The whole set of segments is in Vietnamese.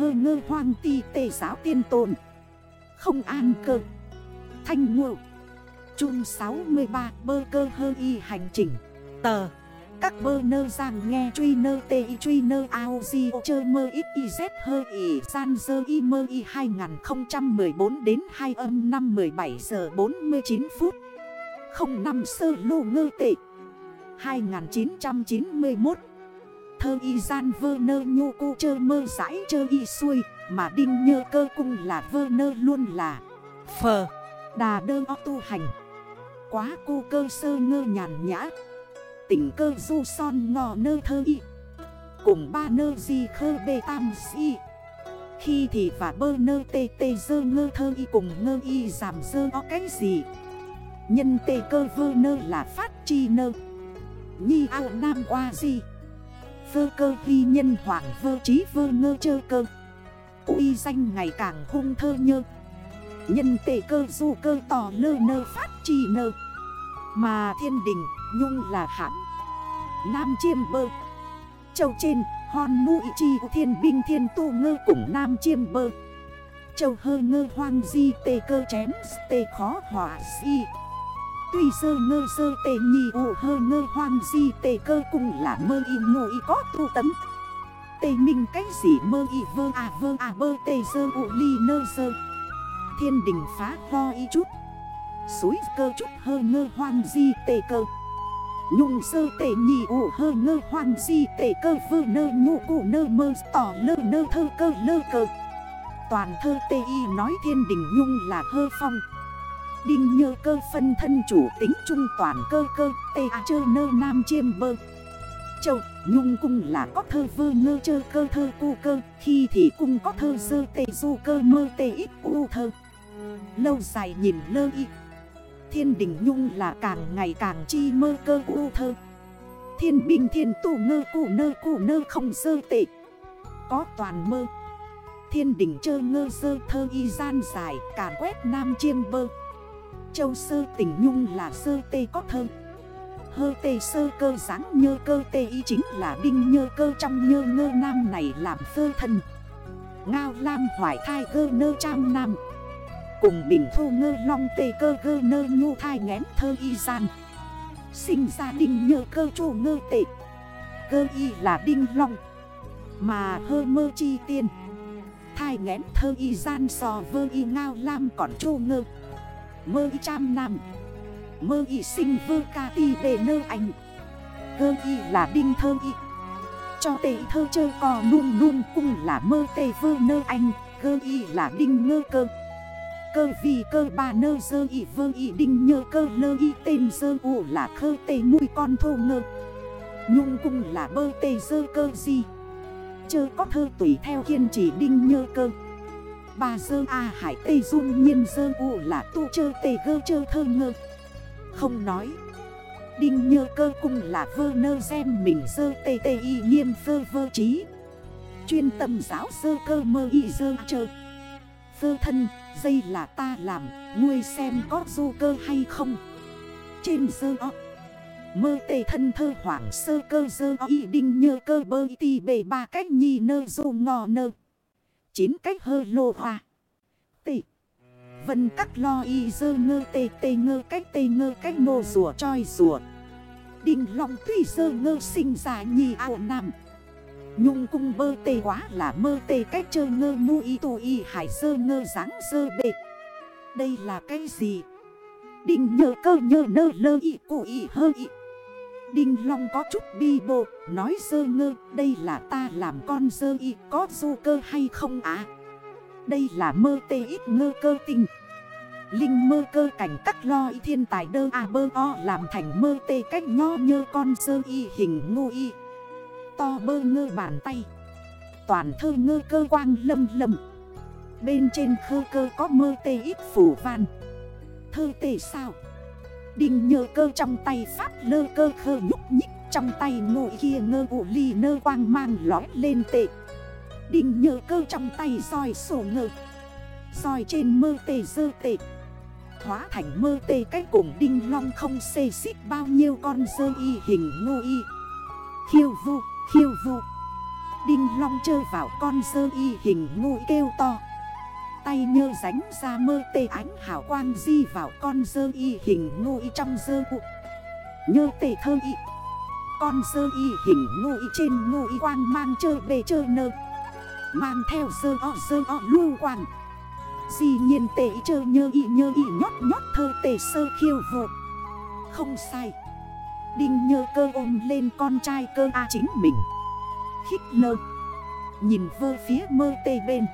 hơ ngơ hoang ti tề giáo tiên tồn. Không an cơ. Thanh ngộ. Trung 63 bơ cơ hơ y hành trình. Tờ. Các bơ nơ giang nghe truy nơ tê y truy nơ ao di chơ mơ ít y z hơ y san dơ y mơ y 2014 đến 2 âm năm 17 giờ 49 phút. 05 sơ lô ngơ tệ. 2991 Thơ y gian vơ nơ nhu cu chơ mơ giải chơ y xuôi, Mà đinh nhơ cơ cung là vơ nơ luôn là Phờ. Đà đơ o tu hành. Quá cu cơ sơ ngơ nhàn nhã. Tỉnh cơ du son ngò nơ thơ y. Cùng ba nơ di khơ bê tam si. Khi thì và bơ nơ tê tê dơ ngơ thơ y cùng ngơ y giảm dơ o cái gì. Nhân tê cơ vơ nơ là phát chi nơ. Nhi ao nam qua gì Vơ cơ hy nhân hoảng vơ trí vơ ngơ chơ cơ. Uy danh ngày càng hung thơ nhơ. Nhân tệ cơ du cơ tò lơ nơ phát chi nơ. Mà thiên đình, nhung là hãm. Nam chiêm bơ. Châu trên, hòn mũi chi thiên binh thiên tu ngơ cùng nam chiêm bơ. Châu hơ ngơ hoang di tê cơ chém, tê khó hỏa si Tuy sơ ngơ sơ tê nhì ụ hơ ngơ hoang di tê cơ cùng là mơ y ngộ y có tu tấm Tê minh cái gì mơ y vơ à vơ à bơ tê sơ ụ ly nơ sơ. Thiên đình phá ho y chút. Suối cơ chút hơ ngơ hoang di tê cơ. Nhung sơ tê nhì ụ hơ ngơ hoang di tê cơ vơ nơ ngụ cụ nơ mơ tỏ lơ nơ thơ cơ lơ cơ. Toàn thơ tê y nói thiên đình nhung là hơ phong. Đinh nhơ cơ phân thân chủ tính trung toàn cơ cơ, Tê à chơ nơ nam chiêm bơ. Châu, nhung cung là có thơ vơ ngơ chơ cơ thơ cu cơ, Khi thì cung có thơ dơ tê du cơ mơ tê ít u thơ. Lâu dài nhìn lơ y. Thiên đình nhung là càng ngày càng chi mơ cơ u thơ. Thiên bình thiên tù ngơ cụ nơ cụ nơ không dơ tệ Có toàn mơ. Thiên đỉnh chơ ngơ dơ thơ y gian dài, Càn quét nam chiêm bơ. Châu sơ tỉnh nhung là sơ tê có thơ. Hơ tê sơ cơ dáng nhơ cơ tê y chính là đinh nhơ cơ trong nhơ ngơ nam này làm phơ thân Ngao lam hoài thai gơ nơ trăm nam. Cùng bình thu ngơ long tê cơ gơ nơ nhu thai ngén thơ y gian. Sinh ra đinh nhơ cơ chủ ngơ tệ Cơ y là đinh long. Mà hơ mơ chi tiên. Thai ngén thơ y gian sò vơ y ngao lam còn chủ ngơ. Mơ y trăm năm Mơ y sinh vơ ca ti bề nơ ảnh Cơ y là đinh thơ y. Cho tệ thơ chơ cò nung nung cung là mơ tê vơ nơ anh. Cơ y là đinh ngơ cơ. Cơ vì cơ bà nơ dơ y vơ y đinh nhơ cơ lơ y tên dơ ụ là khơ tê mùi con thô ngơ. Nhung cung là bơ tê dơ cơ gì Chơ có thơ tùy theo kiên chỉ đinh nhơ cơ. Bà dơ A hải tê dung nhiên dơ u là tu chơ tê gơ chơ thơ ngơ. Không nói. Đinh nhơ cơ cung là vơ nơ xem mình dơ tê tê y nghiêm vơ vơ trí Chuyên tâm giáo dơ cơ mơ y dơ chơ. Vơ thân, dây là ta làm Ngươi xem có du cơ hay không. Trên dơ o. Mơ tê thân thơ hoảng sơ cơ dơ y đinh nhơ cơ bơ y tì bề ba cách nhi nơ du ngò nơ. Chín cách hơ lô hoa. Tị Vân các lo y dơ ngơ tê tê ngơ cách tê ngơ cách nô rùa choi rùa. Đình lòng tuy dơ ngơ sinh ra nhì ao nằm Nhung cung bơ tê quá là mơ tê cách chơ ngơ mu y tù y hải dơ ngơ dáng dơ bệ. Đây là cái gì? đình nhờ cơ nhờ nơ lơ y cụ y hơ y. Đinh Long có chút bi bộ Nói dơ ngơ, Đây là ta làm con dơ y, Có du cơ hay không á Đây là mơ tê ít ngơ cơ tình. Linh mơ cơ cảnh cắt lo y thiên tài đơ à bơ o Làm thành mơ tê cách nho nhơ con dơ y hình ngu y. To bơ ngơ bàn tay. Toàn thơ ngơ cơ quang lâm lâm Bên trên khơ cơ có mơ tê ít phủ van Thơ tê sao? Đinh nhơ cơ trong tay phát lơ cơ khơ nhúc nhích Trong tay ngồi kia ngơ ụ ly nơ quang mang lói lên tệ. Đinh nhơ cơ trong tay soi sổ ngơ Soi trên mơ tề dơ tệ. Hóa thành mơ tê cái cùng đinh long không xê xích bao nhiêu con dơ y hình ngô y. Khiêu vu, khiêu vu. Đinh long chơi vào con dơ y hình ngu kêu to. Tay nhơ ránh ra mơ tê ánh hảo quang di vào con dơ y hình ngô y trong dơ cụ Nhơ tê thơ y. Con dơ y hình ngô y trên ngô y quang mang chơ bề chơ nơ. Mang theo dơ o dơ o lưu quang. Di nhiên tê chơ nhơ y nhơ y nhót nhót thơ tê sơ khiêu vụ Không sai. Đinh nhơ cơ ôm lên con trai cơ A chính mình. Khích lơ. Nhìn vơ phía mơ tê bên.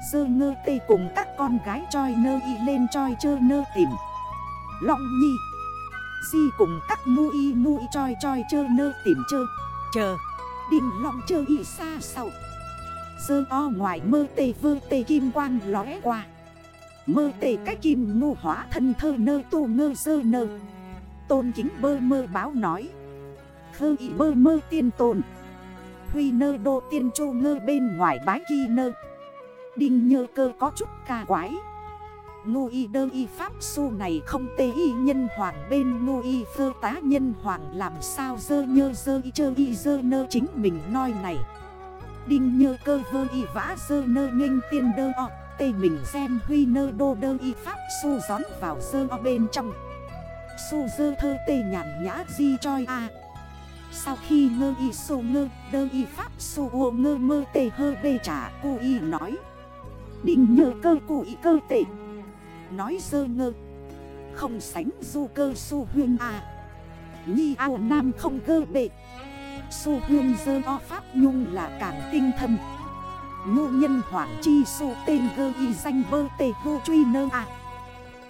Sơ ngơ tê cùng các con gái choi nơ y lên choi chơ nơ tìm. Long nhi. Di cùng các mu y mu y choi choi chơ nơ tìm chơ. Chờ Đinh long chơ y xa sau. Sơ o ngoài mơ tê vơ tê kim quang lóe qua. Mơ tê cách kim ngu hóa thân thơ nơ tu ngơ sơ nơ. Tôn kính bơ mơ báo nói. Khơ y bơ mơ tiên tồn. Huy nơ đô tiên chô ngơ bên ngoài bái kỳ nơ Đinh nhơ cơ có chút ca quái. Ngu y đơ y pháp su này không tê y nhân hoàng bên ngu y phơ tá nhân hoàng làm sao dơ nhơ dơ y chơ y dơ nơ chính mình nói này. Đinh nhơ cơ vơ y vã dơ nơ nghênh tiên đơ o, Tê mình xem huy nơ đô đơ y pháp su gión vào dơ o bên trong. Su dơ thơ tê nhàn nhã di choi a. Sau khi ngơ y su ngơ, đơ y pháp su ô ngơ mơ tê hơ bê trả cô y nói. Đinh nhờ cơ cụi cơ tệ. Nói dơ ngơ. Không sánh du cơ su huyên à. Nhi ao nam không cơ bệ. Su huyên dơ o pháp nhung là càng tinh thâm. Nhu nhân hoảng chi su tên gơ y danh bơ tê hô truy nơ à.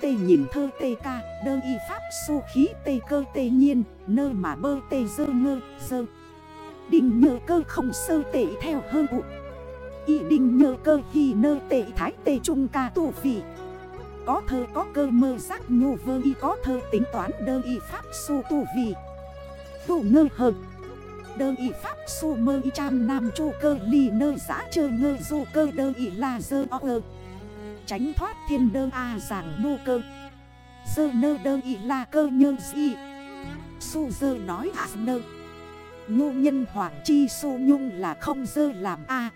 Tê nhìn thơ tê ca, Đơ y pháp su khí tê cơ tê nhiên, Nơ mà bơ tê dơ ngơ, dơ. Đình nhờ cơ không sơ tệ theo hơ bụng Y đinh nhờ cơ hi nơ tệ thái tê trung ca tù vị. Có thơ có cơ mơ giác nhu vơ y, có thơ tính toán đơ y pháp su tù vị. Tù ngơ hợp Đơ y pháp su mơ y trăm nam chu cơ ly nơ giã chơ ngơ du cơ đơ y là dơ o ơ. Tránh thoát thiên đơ a giảng nô cơ. Dơ nơ đơ y là cơ nhơ di. Su dơ nói à nơ. Ngu nhân hoàng chi su nhung là không dơ làm a.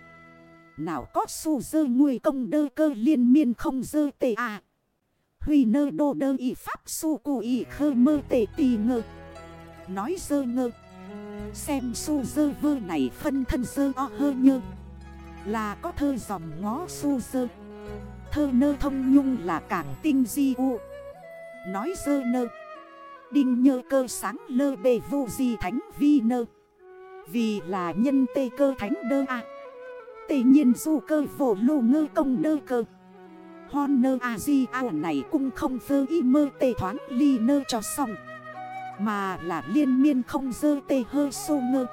Nào có su dơ nguy công đơ cơ liên miên không dơ tê à. Huy nơ đô đơ y pháp su cụ y khơ mơ tê tì ngơ. Nói dơ ngơ. Xem su dơ vơ này phân thân dơ o hơ nhơ. Là có thơ dòng ngó su dơ. Thơ nơ thông nhung là cảng tinh di u. Nói dơ nơ. Đinh nhơ cơ sáng lơ bề vô di thánh vi nơ. Vì là nhân tê cơ thánh đơ à Tê nhiên dù cơ vô lô ngơ công đơ cơ. Hòn nơ a di ao này cũng không phơ y mơ tê thoáng ly nơ cho xong. Mà là liên miên không dơ tê hơ sô ngơ.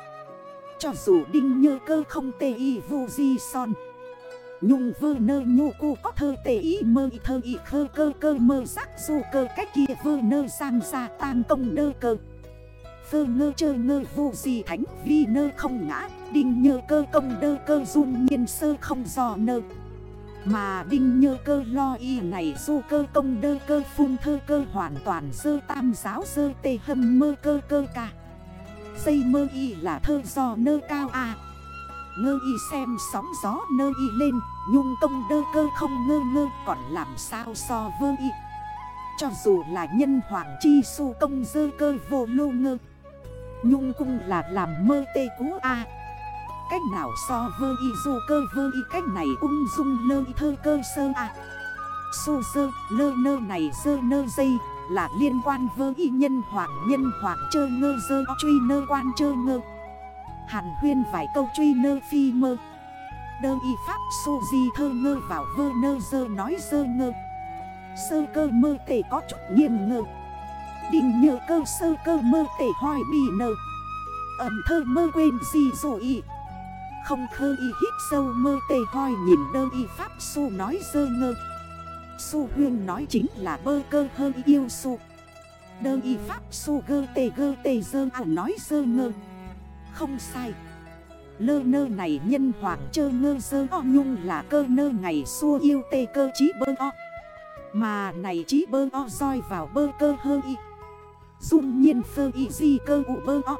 Cho dù đinh nhơ cơ không tê y vô di son. Nhung vơ nơ nhu cu có thơ tê y mơ y thơ y khơ cơ cơ mơ sắc dù cơ cách kia vơ nơ sang ra tang công đơ cơ. Vơ ngơ chơ ngơ vô gì thánh vi nơ không ngã. Đinh nhơ cơ công đơ cơ dung nhiên sơ không do nơ. Mà đinh nhơ cơ lo y này du cơ công đơ cơ phun thơ cơ hoàn toàn sơ tam giáo sơ tê hâm mơ cơ cơ ca. Xây mơ y là thơ do nơ cao à Ngơ y xem sóng gió nơ y lên, Nhung công đơ cơ không ngơ ngơ Còn làm sao so vơ y. Cho dù là nhân hoàng chi su công dơ cơ vô lô ngơ. Nhung cung là làm mơ tê cú a. Cách nào so vơ y dù cơ vơ y cách này ung dung lơ y thơ cơ sơ a. Sô sơ, lơ nơ này sơ nơ dây Là liên quan vơ y nhân hoặc nhân hoặc chơ ngơ dơ, truy nơ quan chơ ngơ. Hàn huyên vài câu truy nơ phi mơ. Đơ y pháp sô di thơ ngơ vào vơ nơ dơ nói dơ ngơ. Sơ cơ mơ tê có chút nghiêm ngơ. Định nhờ cơ sơ cơ mơ tể hỏi bì nơ Ẩm thơ mơ quên gì rồi Không khơ y hít sâu mơ tê hoi nhìn đơ y pháp su nói dơ ngơ. Su huyên nói chính là bơ cơ hơi yêu su Đơ y pháp su gơ tê gơ tê dơ à nói dơ ngơ. Không sai. Lơ nơ này nhân hoàng chơ ngơ dơ o nhung là cơ nơ ngày xua yêu tê cơ chí bơ o. Mà này chí bơ o roi vào bơ cơ hơ y. Dung nhiên phơ y di cơ ụ bơ o.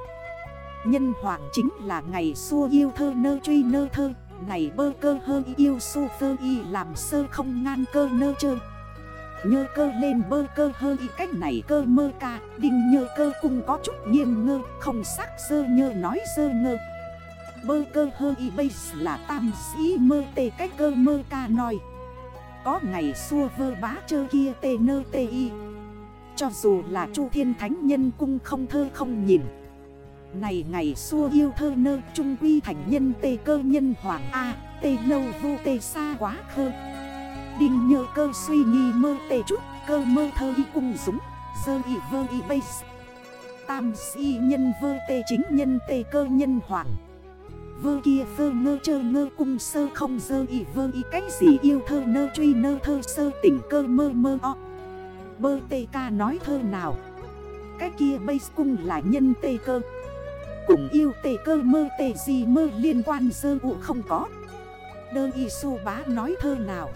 Nhân hoàng chính là ngày xua yêu thơ nơ truy nơ thơ. Này bơ cơ hơ yêu su phơ y làm sơ không ngan cơ nơ chơ. Nhơ cơ lên bơ cơ hơ y cách này cơ mơ ca. Đình nhơ cơ cũng có chút nghiêm ngơ, Không sắc sơ nhơ nói sơ ngơ. Bơ cơ hơ y bây là tam sĩ mơ tê cách cơ mơ ca nói Có ngày xua vơ bá chơ kia tê nơ tê y. Cho dù là chu thiên thánh nhân cung không thơ không nhìn. Này ngày xua yêu thơ nơ, trung quy thành nhân, tê cơ nhân, hoàng A, Tê lâu vô tê xa quá khơ. Đinh nhờ cơ suy nghi mơ, tê chút Cơ mơ thơ y cung dũng Sơ y vơ y bây Tam si nhân vơ, tê chính nhân, tê cơ nhân, hoàng. Vơ kia vơ ngơ chơ ngơ cung sơ không dơ y vơ y cách gì yêu thơ nơ truy nơ thơ sơ tỉnh cơ mơ mơ o. Bơ tê ca nói thơ nào? Cái kia bây cung là nhân tê cơ. Cùng yêu tê cơ mơ tê gì mơ liên quan sơ ụ không có. Đơ y su bá nói thơ nào?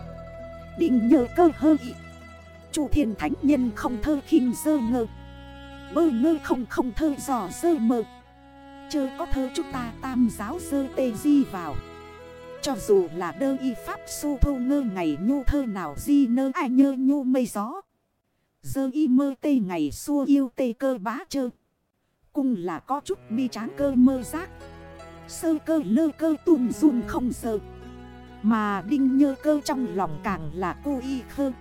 Định nhờ cơ hơ y. Chủ thiên thánh nhân không thơ khinh dơ ngơ. Bơ ngơ không không thơ giò dơ mơ. Chơ có thơ chúng ta tam giáo dơ tê di vào. Cho dù là đơ y pháp su thô ngơ ngày nhu thơ nào di nơ ai nhơ nhu mây gió. Dơ y mơ tê ngày xua yêu tê cơ bá chơ. Cung là có chút bi tráng cơ mơ giác. Sơ cơ lơ cơ tùm dùm không sơ. Mà đinh nhơ cơ trong lòng càng là cô y khơ.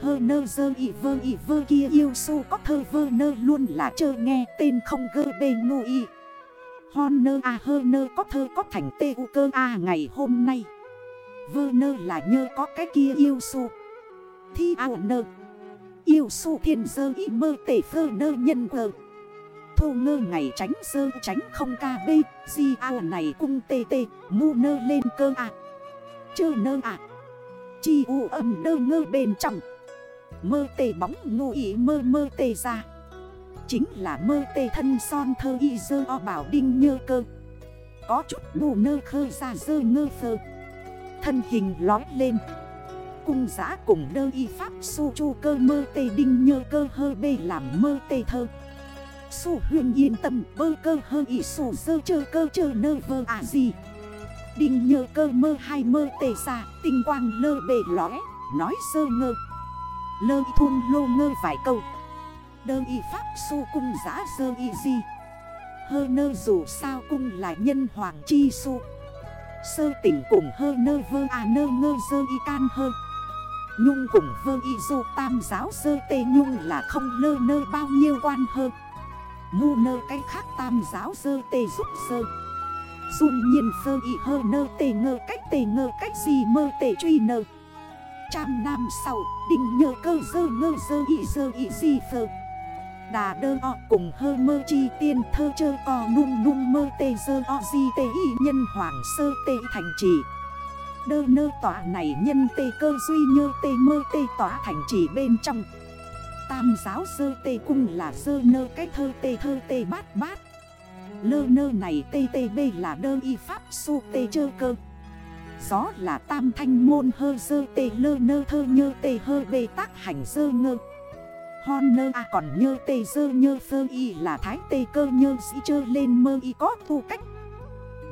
Hơ nơ dơ y vơ y vơ kia yêu su có thơ vơ nơ luôn là chơ nghe tên không gơ bê ngô y. Hon nơ à hơ nơ có thơ có thành tê u cơ à ngày hôm nay. Vơ nơ là nhơ có cái kia yêu su. Thi ao nơ. Yêu su thiên sơ y mơ tể phơ nơ nhân vơ. Thô ngơ ngày tránh sơ tránh không ca bê, Di ao này cung tê tê, Mu nơ lên cơ à Chơ nơ à Chi u âm nơ ngơ bên trong. Mơ tê bóng ngụ ý mơ mơ tê ra. Chính là mơ tê thân son thơ y dơ o bảo đinh nhơ cơ. Có chút bù nơ khơ ra dơ ngơ phơ. Thân hình lói lên. Cung giã cùng đơ y pháp su chu cơ mơ tê đinh nhơ cơ hơ bê làm mơ tê thơ. Su huyền yên tâm bơ cơ hơ y su dơ chơ cơ chơ nơ vơ à gì. Đinh nhơ cơ mơ hai mơ tê xa Tinh quang lơ bề lõi Nói sơ ngơ. Lơ thun lô ngơ vài câu. Đơ y pháp su cung giã sơ y gì Hơ nơ dù sao cung là nhân hoàng chi su. Sơ tỉnh cùng hơ nơ vơ à nơ ngơ sơ y can hơ. Nhung cùng vơ y du tam giáo sơ tê nhung là không lơ nơ bao nhiêu quan hơn Mu nơ cái khác tam giáo sơ tê giúp sơ. Dung nhiên sơ y hơ nơ tê ngơ cách tê ngơ cách gì mơ tê truy nơ. Trăm năm sau định nhờ cơ sơ ngơ sơ y sơ y gì sơ Đà đơ o cùng hơ mơ chi tiên thơ chơ co nung nung mơ tê sơ o di tê y nhân hoàng sơ tê thành trì. Đơ nơ tỏa này nhân tê cơ duy nhơ tê mơ tê tỏa thành chỉ bên trong. Tam giáo sơ tê cung là sơ nơ cái thơ tê thơ tê bát bát. Lơ nơ này tê tê bê là đơ y pháp su tê chơ cơ. Gió là tam thanh môn hơ sơ tê, lơ nơ thơ nhơ tê, hơ bê tác hành sơ ngơ. Hon nơ à còn nhơ tê sơ nhơ sơ y là thái tê cơ nhơ sĩ chơ lên mơ y có thu cách.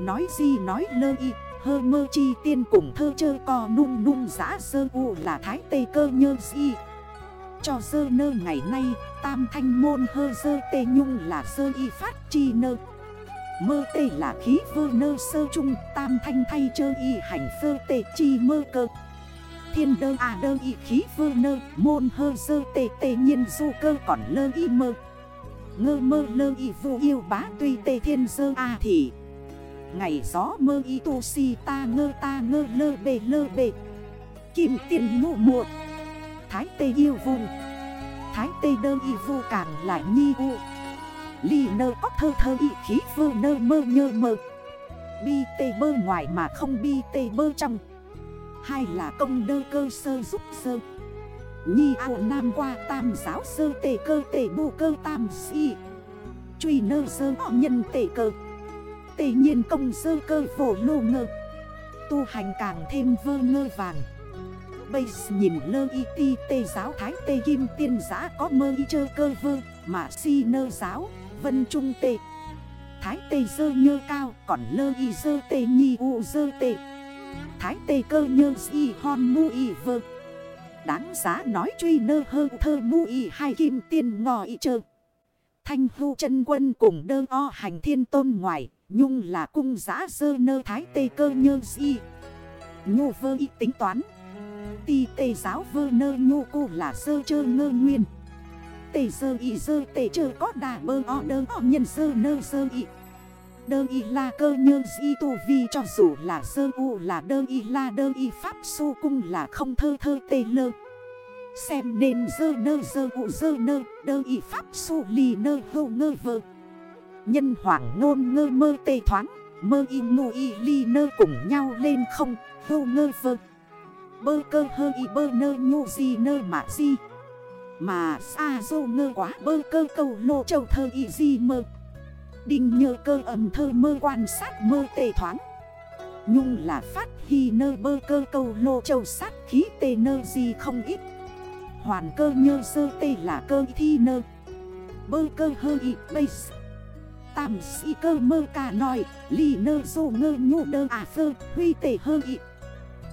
Nói gì nói lơ y hơ mơ chi tiên cùng thơ chơ co nung nung giã sơ u là thái tê cơ nhơ si Cho sơ nơ ngày nay, tam thanh môn hơ sơ tê nhung là sơ y phát chi nơ. Mơ tê là khí vơ nơ sơ trung Tam thanh thay chơ y hành sơ tê chi mơ cơ. Thiên đơ à đơ y khí vơ nơ, Môn hơ sơ tê tê nhiên du cơ còn lơ y mơ. Ngơ mơ lơ y vô yêu bá tuy tê thiên sơ à thì Ngày gió mơ y tu si ta ngơ ta ngơ lơ bề lơ bề. Kim tiền ngụ muộn Thái tê yêu vùng Thái tê đơ y vô càng lại nhi u. Ly nơ có thơ thơ y khí vơ nơ mơ nhơ mơ. Bi tê bơ ngoài mà không bi tê bơ trong. Hai là công đơ cơ sơ giúp sơ. Nhi ao nam qua tam giáo sơ tê cơ tê bù cơ tam si. Truy nơ sơ họ nhân tê cơ. Tề nhiên công sơ cơ vổ lô ngơ. Tu hành càng thêm vơ ngơ vàng. Bây nhìn lơ y ti tê giáo thái tê kim tiên giã có mơ y chơ cơ vơ, Mà si nơ giáo, vân trung tê. Thái tê dơ nhơ cao, Còn lơ y dơ tê nhi u dơ tê. Thái tê cơ nhơ si hon mu y vơ. Đáng giá nói truy nơ hơ thơ mu y hai kim tiên ngò y chơ. Thanh hưu chân quân cùng đơ o hành thiên tôn ngoài. Nhung là cung giã sơ nơ thái tê cơ nhơ y Nhô vơ y tính toán. Ti tê giáo vơ nơ nhô cô là sơ chơ ngơ nguyên. Tê sơ y sơ tê chơ có đà bơ o đơ o nhân sơ nơ sơ y. Đơ y la cơ nhơ y tu vi cho dù là sơ u là đơ y la đơ y pháp su cung là không thơ thơ tê lơ. Xem nên dơ nơ dơ u dơ nơ, đơ y pháp su lì nơ hô ngơ vơ. Nhân hoàng ngôn ngơ mơ tê thoáng, Mơ y ngu y ly nơ cùng nhau lên không Vô ngơ vơ. Bơ cơ hơ y bơ nơ nhu di nơ mà di. Mà xa dô ngơ quá, bơ cơ cầu lô châu thơ y di mơ. Đinh nhơ cơ ẩm thơ mơ quan sát mơ tê thoáng. Nhung là phát hi nơ, bơ cơ cầu lô châu sát khí tê nơ gì không ít. Hoàn cơ nhơ sơ tê là cơ thi nơ. Bơ cơ hơ y base Tàm sĩ cơ mơ cả nòi, lì nơ dô ngơ nhụ đơ à phơ, Huy tể hơ ị.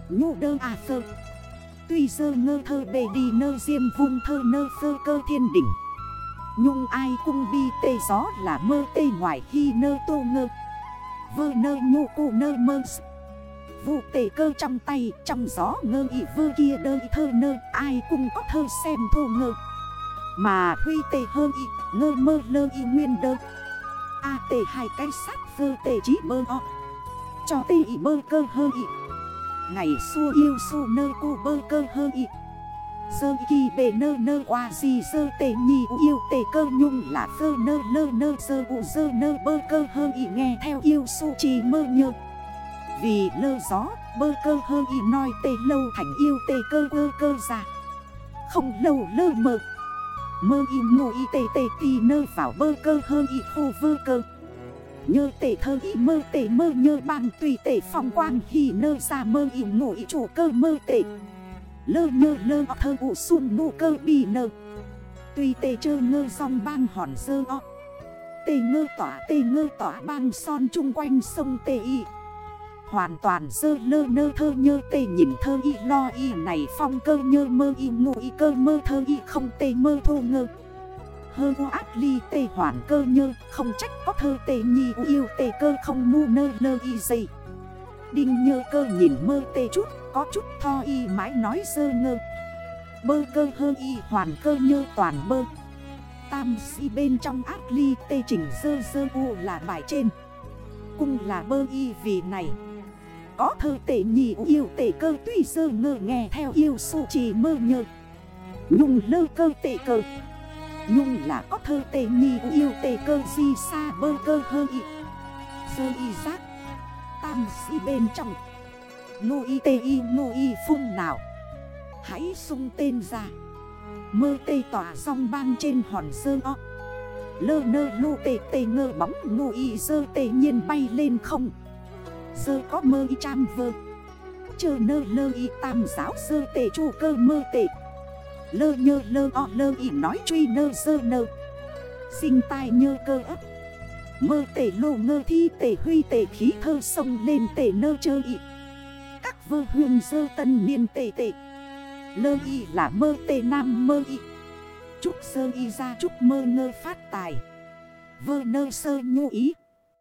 Nhụ đơ à phơ. Tuy sơ ngơ thơ bề đi nơ diêm vung thơ nơ phơ cơ thiên đỉnh. Nhung ai cung bi tê gió là mơ tê ngoài khi nơ tô ngơ. Vơ nơ nhu cụ nơ mơ Vụ tê cơ trong tay, trong gió ngơ ị vơ kia đơ thơ nơ, Ai cung có thơ xem thô ngơ. Mà huy tê hơ ị, ngơ mơ lơ ị nguyên đơ. A tê hai cái sát vơ tê chí bơ o. Cho tê ị bơ cơ hơ ị. Ngày xua yêu su nơ cu bơ cơ hơ ị. Sơ kỳ bề nơ nơ qua gì sơ tề nhì yêu tề cơ nhung là sơ nơ nơ nơ sơ u sơ nơ bơ cơ hơ y nghe theo yêu su trì mơ nhơ. Vì lơ gió, bơ cơ hơ y nói tề lâu thành yêu tề cơ cơ cơ già. Không lâu lơ mơ Mơ y ngô y tề tề tì nơ vào bơ cơ hơn y khô vơ cơ. Nhơ tề thơ y mơ tề mơ nhơ bằng tùy tề phong quang hì nơ ra mơ y ngô y chủ cơ mơ tề Lơ nhơ lơ thơ ụ xuân nụ cơ bì nơ. Tùy tê chơ ngơ song bang hòn sơ o. Tê ngơ tỏa tê ngơ tỏa bang son chung quanh sông tê y. Hoàn toàn sơ lơ nơ thơ nhơ tê nhìn thơ y lo y này phong cơ nhơ mơ y ngụ y cơ mơ thơ y không tê mơ thô ngơ. Hơ vô ác ly tê hoàn cơ nhơ, Không trách có thơ tê nhi yêu tê cơ không mu nơ lơ y dây Đinh nhơ cơ nhìn mơ tê chút, Có chút tho y mãi nói sơ ngơ. Bơ cơ hơ y hoàn cơ nhơ toàn bơ. Tam si bên trong ác ly tê chỉnh sơ sơ u là bài trên. Cung là bơ y vì này. Có thơ tệ nhì yêu tệ cơ tuy sơ ngơ nghe theo yêu su trì mơ nhơ Nhung lơ cơ tệ cơ. Nhung là có thơ tệ nhì yêu tệ cơ di xa bơ cơ hơ y. Sơ y giác. Tam si bên trong. Nô y tê y nô y phung nào. Hãy sung tên ra. Mơ tê tỏa song bang trên hòn sơ o. Lơ nơ lô tê tê ngơ bóng nô y sơ tê nhiên bay lên không. Sơ có mơ y trăm vơ. Chơ nơ lơ y tam giáo sơ tê chu cơ mơ tê Lơ nhơ lơ o lơ y nói truy nơ sơ nơ. Sinh tai nhơ cơ ấp. Mơ tể lô ngơ thi tể huy tể khí thơ sông lên tể nơ chơ y. Các vơ hương dơ tân niên tể tể Lơ y là mơ tể nam mơ y. Chúc sơ y ra chúc mơ ngơ phát tài. Vơ nơ sơ nhu ý